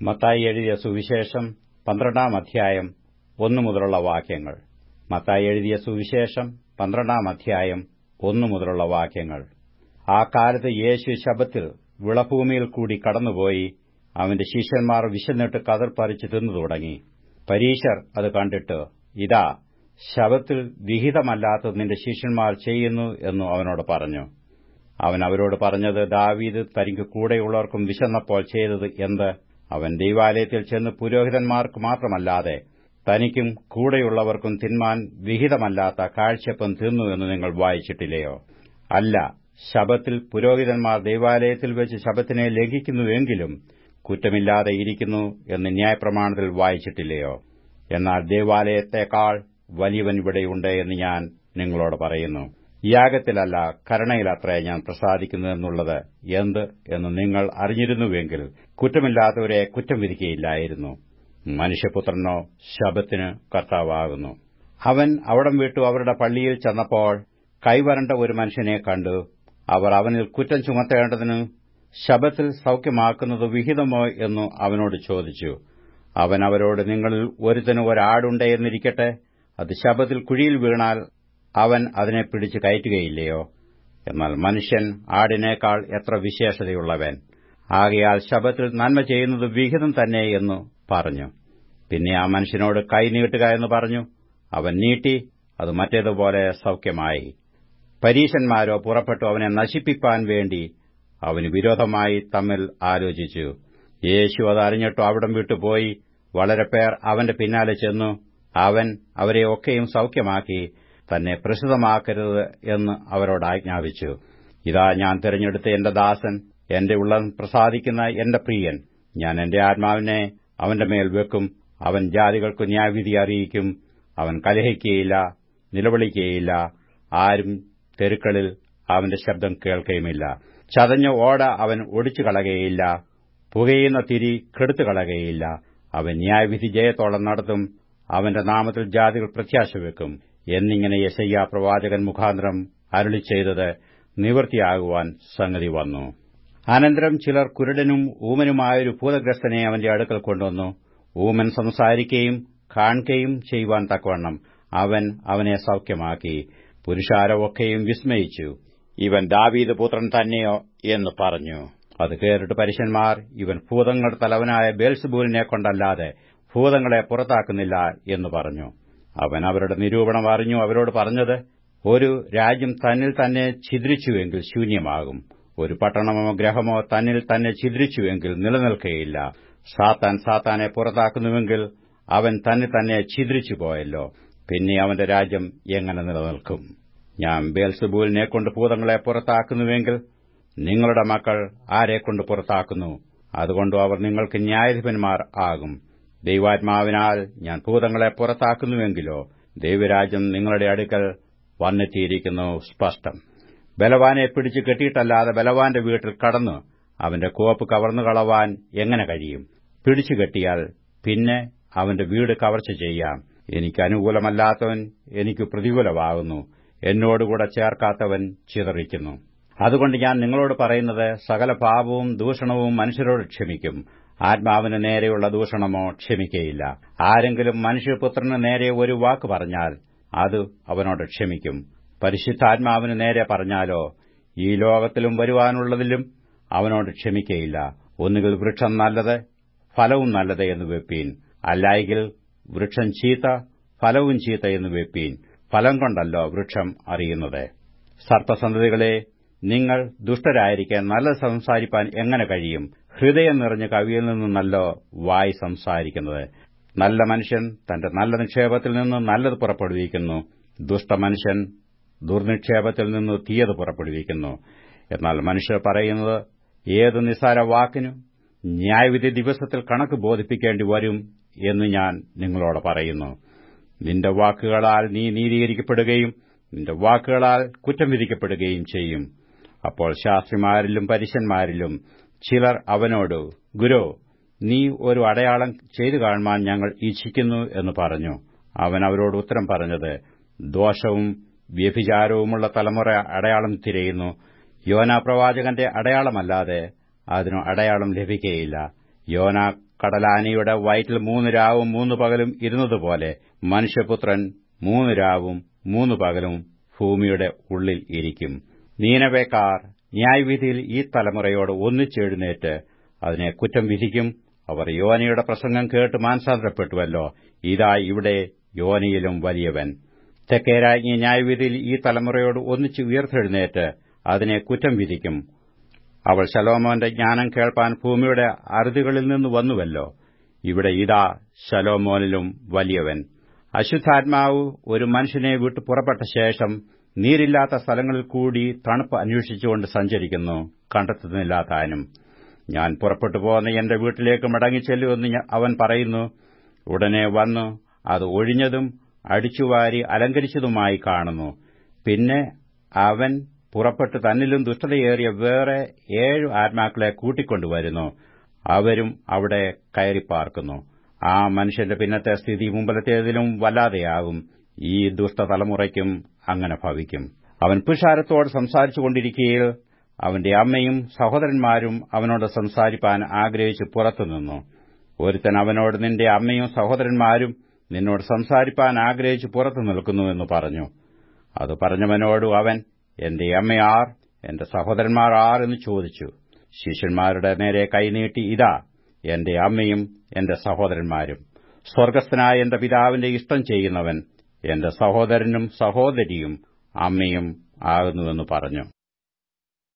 മത്തായി എഴുതിയ സുവിശേഷം പന്ത്രണ്ടാം അധ്യായം ഒന്നു മുതലുള്ള വാക്യങ്ങൾ. മത്തായി എഴുതിയ സുവിശേഷം പന്ത്രണ്ടാം അധ്യായം ഒന്നു മുതലുള്ള വാക്യങ്ങൾ. ആ കാലത്ത് യേശു ശബത്തിൽ വിളഭൂമിയിൽ കൂടി കടന്നുപോയി. അവന്റെ ശിഷ്യന്മാർ വിശന്നിട്ട് കതിർ പറിച്ചു തിന്നു തുടങ്ങി. പരീശർ അത് കണ്ടിട്ട് ഇതാ ശബത്തിൽ വിഹിതമല്ലാത്തത് നിന്റെ ശിഷ്യന്മാർ ചെയ്യുന്നു എന്നു അവനോട് പറഞ്ഞു. അവൻ അവരോട് പറഞ്ഞത് ദാവീദ് തനിക്ക് കൂടെയുള്ളവർക്കും വിശന്നപ്പോൾ ചെയ്തത് എന്ത്? അവൻ ദൈവാലയത്തിൽ ചെന്ന് പുരോഹിതന്മാർക്ക് മാത്രമല്ലാതെ തനിക്കും കൂടെയുള്ളവർക്കും തിന്മാൻ വിഹിതമല്ലാത്ത കാഴ്ചപ്പം തിന്നു എന്ന് നിങ്ങൾ വായിച്ചിട്ടില്ലയോ? അല്ല ശബത്തിൽ പുരോഹിതന്മാർ ദൈവാലയത്തിൽ വെച്ച് ശബത്തിനെ ലംഘിക്കുന്നുവെങ്കിലും കുറ്റമില്ലാതെ ഇരിക്കുന്നു എന്ന് ന്യായപ്രമാണത്തിൽ വായിച്ചിട്ടില്ലയോ? എന്നാൽ ദേവാലയത്തെക്കാൾ വലിയവൻ ഇവിടെയുണ്ട് എന്ന് ഞാൻ നിങ്ങളോട് പറയുന്നു. യാഗത്തിലല്ല കരുണയിലത്രേ ഞാൻ പ്രസാദിക്കുന്നു എന്നുള്ളത് എന്ത് എന്ന് നിങ്ങൾ അറിഞ്ഞിരുന്നുവെങ്കിൽ കുറ്റമില്ലാത്തവരെ കുറ്റം വിധിക്കുകയില്ലായിരുന്നു. മനുഷ്യപുത്രനോ ശബത്തിന് കർത്താവാകുന്നു. അവൻ അവിടം വിട്ടു അവരുടെ പള്ളിയിൽ ചെന്നപ്പോൾ കൈവരണ്ട ഒരു മനുഷ്യനെ കണ്ടു. അവർ അവനിൽ കുറ്റം ചുമത്തേണ്ടതിന് ശബത്തിൽ സൌഖ്യമാക്കുന്നത് വിഹിതമോ എന്നു അവനോട് ചോദിച്ചു. അവൻ അവരോട് നിങ്ങളിൽ ഒരുത്തന് ഒരാടുണ്ടേ എന്നിരിക്കട്ടെ അത് ശബത്തിൽ കുഴിയിൽ വീണാൽ അവൻ അതിനെ പിടിച്ചു കയറ്റുകയില്ലയോ? എന്നാൽ മനുഷ്യൻ ആടിനേക്കാൾ എത്ര വിശേഷതയുള്ളവൻ? ആകയാൽ ശബത്തിൽ നന്മ ചെയ്യുന്നത് വിഹിതം തന്നെ എന്നു പറഞ്ഞു. പിന്നെ ആ മനുഷ്യനോട് കൈ നീട്ടുക എന്ന് പറഞ്ഞു. അവൻ നീട്ടി അത് മറ്റേതുപോലെ സൌഖ്യമായി. പരീശന്മാരോ പുറപ്പെട്ടു അവനെ നശിപ്പിക്കാൻ വേണ്ടി അവന് വിരോധമായി തമ്മിൽ ആലോചിച്ചു. യേശു അത് അറിഞ്ഞിട്ടു അവിടം വിട്ടുപോയി വളരെ പേർ അവന്റെ പിന്നാലെ ചെന്നു. അവൻ അവരെയൊക്കെയും സൌഖ്യമാക്കി. തന്നെ പ്രസിദ്ധമാക്കരുത് എന്ന് അവരോട് ആജ്ഞാപിച്ചു. ഇതാ ഞാൻ തിരഞ്ഞെടുത്ത എന്റെ ദാസൻ എന്റെ ഉള്ളം പ്രസാദിക്കുന്ന എന്റെ പ്രിയൻ. ഞാൻ എന്റെ ആത്മാവിനെ അവന്റെ മേൽ വെക്കും. അവൻ ജാതികൾക്ക് ന്യായവിധി അറിയിക്കും. അവൻ കലഹിക്കുകയില്ല നിലവിളിക്കുകയില്ല ആരും തെരുക്കളിൽ അവന്റെ ശബ്ദം കേൾക്കുകയുമില്ല ചതഞ്ഞ ഓട അവൻ ഒടിച്ചു കളകയില്ല. പുകയുന്ന തിരി കെടുത്തു കളകയില്ല. അവൻ ന്യായവിധി ജയത്തോളം നടത്തും. അവന്റെ നാമത്തിൽ ജാതികൾ പ്രത്യാശ വെക്കും. എന്നിങ്ങനെ യശയ്യ പ്രവാചകൻ മുഖാന്തരം അരുളി ചെയ്തത് നിവൃത്തിയാകുവാൻ സംഗതി വന്നു. അനന്തരം ചിലർ കുരുടനും ഊമനുമായൊരു ഭൂതഗ്രസ്തനെ അവന്റെ അടുക്കൽ കൊണ്ടുവന്നു. ഊമൻ സംസാരിക്കുകയും കാണുകയും ചെയ്യുവാൻ തക്കവണ്ണം അവൻ അവനെ സൌഖ്യമാക്കി. പുരുഷാരമൊക്കെയും വിസ്മയിച്ചു. ഇവൻ ദാവീദ് പുത്രൻ തന്നെയോ എന്ന് പറഞ്ഞു. അത് കേറിട്ട് പരുഷന്മാർ ഇവൻ ഭൂതങ്ങളുടെ തലവനായ ബേൽസുബൂലിനെ കൊണ്ടല്ലാതെ ഭൂതങ്ങളെ പുറത്താക്കുന്നില്ല എന്ന് പറഞ്ഞു. അവൻ അവരുടെ നിരൂപണം അറിഞ്ഞു. അവരോട് പറഞ്ഞത് ഒരു രാജ്യം തന്നിൽ തന്നെ ഛിദ്രിച്ചുവെങ്കിൽ ശൂന്യമാകും. ഒരു പട്ടണമോ ഗ്രഹമോ തന്നിൽ തന്നെ ഛിദ്രിച്ചുവെങ്കിൽ നിലനിൽക്കുകയില്ല സാത്താൻ സാത്താനെ പുറത്താക്കുന്നുവെങ്കിൽ അവൻ തന്നെ തന്നെ ഛിദ്രിച്ചു പോയല്ലോ പിന്നെ അവന്റെ രാജ്യം എങ്ങനെ നിലനിൽക്കും? ഞാൻ ബേൽസുബൂലിനെ കൊണ്ട് ഭൂതങ്ങളെ പുറത്താക്കുന്നുവെങ്കിൽ നിങ്ങളുടെ മക്കൾ ആരെക്കൊണ്ട് പുറത്താക്കുന്നു? അതുകൊണ്ട് അവർ നിങ്ങൾക്ക് ന്യായാധിപന്മാർ ആകും. ദൈവാത്മാവിനാൽ ഞാൻ ഭൂതങ്ങളെ പുറത്താക്കുന്നുവെങ്കിലോ ദൈവരാജ്യം നിങ്ങളുടെ അടുക്കൽ വന്നെത്തിയിരിക്കുന്നു സ്പഷ്ടം. ബലവാനെ പിടിച്ചു കെട്ടിയിട്ടല്ലാതെ ബലവാന്റെ വീട്ടിൽ കടന്നു അവന്റെ കോപ്പ് കവർന്നു കളവാൻ എങ്ങനെ കഴിയും? പിടിച്ചു കെട്ടിയാൽ പിന്നെ അവന്റെ വീട് കവർച്ച ചെയ്യാം. എനിക്ക് അനുകൂലമല്ലാത്തവൻ എനിക്ക് പ്രതികൂലമാകുന്നു. എന്നോടുകൂടെ ചേർക്കാത്തവൻ ചിതറിക്കുന്നു. അതുകൊണ്ട് ഞാൻ നിങ്ങളോട് പറയുന്നത് സകല പാപവും ദൂഷണവും മനുഷ്യരോട് ക്ഷമിക്കും. ആത്മാവിന് നേരെയുള്ള ദൂഷണമോ ക്ഷമിക്കയില്ല. ആരെങ്കിലും മനുഷ്യപുത്രന് നേരെ ഒരു വാക്ക് പറഞ്ഞാൽ അത് അവനോട് ക്ഷമിക്കും. പരിശുദ്ധാത്മാവിന് നേരെ പറഞ്ഞാലോ ഈ ലോകത്തിലും വരുവാനുള്ളതിലും അവനോട് ക്ഷമിക്കയില്ല. ഒന്നുകിൽ വൃക്ഷം നല്ലത് ഫലവും നല്ലത് എന്ന് വെപ്പീൻ. അല്ലായെങ്കിൽ വൃക്ഷം ചീത്ത ഫലവും ചീത്ത എന്ന് വെപ്പീൻ. ഫലം കൊണ്ടല്ലോ വൃക്ഷം അറിയുന്നത്. സർപ്പസന്തതികളെ നിങ്ങൾ ദുഷ്ടരായിരിക്കാൻ നല്ലത് സംസാരിപ്പാൻ എങ്ങനെ കഴിയും? ഹൃദയം നിറഞ്ഞ കവിയിൽ നിന്നും നല്ല വായി സംസാരിക്കുന്നത്. നല്ല മനുഷ്യൻ തന്റെ നല്ല നിക്ഷേപത്തിൽ നിന്ന് നല്ലത് പുറപ്പെടുവിക്കുന്നു. ദുഷ്ടമനുഷ്യൻ ദുർനിക്ഷേപത്തിൽ നിന്ന് തീയത് പുറപ്പെടുവിക്കുന്നു. എന്നാൽ മനുഷ്യർ പറയുന്നത് ഏത് നിസ്സാര വാക്കിനും ന്യായവിധി ദിവസത്തിൽ കണക്ക് ബോധിപ്പിക്കേണ്ടി വരും എന്ന് ഞാൻ നിങ്ങളോട് പറയുന്നു. നിന്റെ വാക്കുകളാൽ നീ നീതീകരിക്കപ്പെടുകയും നിന്റെ വാക്കുകളാൽ കുറ്റം വിധിക്കപ്പെടുകയും ചെയ്യും. അപ്പോൾ ശാസ്ത്രിമാരിലും പരീശന്മാരിലും ചിലർ അവനോട് ഗുരു നീ ഒരു അടയാളം ചെയ്തു കാണുവാൻ ഞങ്ങൾ ഇച്ഛിക്കുന്നു എന്ന് പറഞ്ഞു. അവൻ അവരോട് ഉത്തരം പറഞ്ഞത് ദോഷവും വ്യഭിചാരവുമുള്ള തലമുറ അടയാളം തിരയുന്നു. യോന പ്രവാചകന്റെ അടയാളമല്ലാതെ അതിനു അടയാളം ലഭിക്കുകയില്ല. യോന കടലാനിയുടെ വയറ്റിൽ മൂന്ന് രാവും മൂന്ന് പകലും ഇരുന്നതുപോലെ മനുഷ്യപുത്രൻ മൂന്ന് രാവും മൂന്ന് പകലും ഭൂമിയുടെ ഉള്ളിൽ ഇരിക്കും. നീനവേക്കാർ ന്യായവിധിയിൽ ഈ തലമുറയോട് ഒന്നിച്ചെഴുന്നേറ്റ് അതിനെ കുറ്റം വിധിക്കും. അവർ യോനയുടെ പ്രസംഗം കേട്ട് മാനസാന്തരപ്പെട്ടുവല്ലോ. ഇതാ ഇവിടെ യോനയിലും വലിയവൻ. തെക്കേരാജ്ഞി ന്യായവിധിയിൽ ഈ തലമുറയോട് ഒന്നിച്ച് ഉയർത്തെഴുന്നേറ്റ് അതിനെ കുറ്റം വിധിക്കും. അവൾ ശലോമോന്റെ ജ്ഞാനം കേൾപ്പാൻ ഭൂമിയുടെ അറുതികളിൽ നിന്ന് വന്നുവല്ലോ. ഇവിടെ ഇതാ ശലോമോനിലും വലിയവൻ. അശുദ്ധാത്മാവ് ഒരു മനുഷ്യനെ വിട്ടു പുറപ്പെട്ട ശേഷം നീരില്ലാത്ത സ്ഥലങ്ങളിൽ കൂടി തണുപ്പ് അന്വേഷിച്ചുകൊണ്ട് സഞ്ചരിക്കുന്നു. കണ്ടെത്തുന്നില്ല താനും ഞാൻ പുറപ്പെട്ടു പോകുന്ന എന്റെ വീട്ടിലേക്ക് മടങ്ങിച്ചെല്ലുമെന്ന് അവൻ പറയുന്നു. ഉടനെ വന്നു. അത് ഒഴിഞ്ഞതും അടിച്ചുവാരി അലങ്കരിച്ചതുമായി കാണുന്നു. പിന്നെ അവൻ പുറപ്പെട്ട് തന്നിലും ദുഷ്ടതയേറിയ വേറെ ഏഴു ആത്മാക്കളെ കൂട്ടിക്കൊണ്ടുവരുന്നു. അവരും അവിടെ കയറിപ്പാർക്കുന്നു ആ മനുഷ്യന്റെ പിന്നത്തെ സ്ഥിതി മുമ്പിലത്തേതിലും വല്ലാതെയാകും ഈ ദുഷ്ടതലമുറയ്ക്കും അങ്ങനെ ഭവിക്കും. അവൻ പുരുഷാരത്തോട് സംസാരിച്ചുകൊണ്ടിരിക്കുകയിൽ അവന്റെ അമ്മയും സഹോദരന്മാരും അവനോട് സംസാരിപ്പാൻ ആഗ്രഹിച്ച് പുറത്തുനിന്നു. ഒരുത്തൻ അവനോട് നിന്റെ അമ്മയും സഹോദരന്മാരും നിന്നോട് സംസാരിപ്പാൻ ആഗ്രഹിച്ച് പുറത്തു നിൽക്കുന്നുവെന്ന് പറഞ്ഞു. അത് പറഞ്ഞവനോടു അവൻ എന്റെ അമ്മയാർ എന്റെ സഹോദരന്മാർ ആർ എന്ന് ചോദിച്ചു. ശിഷ്യന്മാരുടെ നേരെ കൈനീട്ടി ഇതാ എന്റെ അമ്മയും എന്റെ സഹോദരന്മാരും. സ്വർഗസ്ഥനായ എന്റെ പിതാവിന്റെ ഇഷ്ടം ചെയ്യുന്നവൻ എന്റെ സഹോദരനും സഹോദരിയും അമ്മയും ആകുന്നുവെന്ന് പറഞ്ഞു.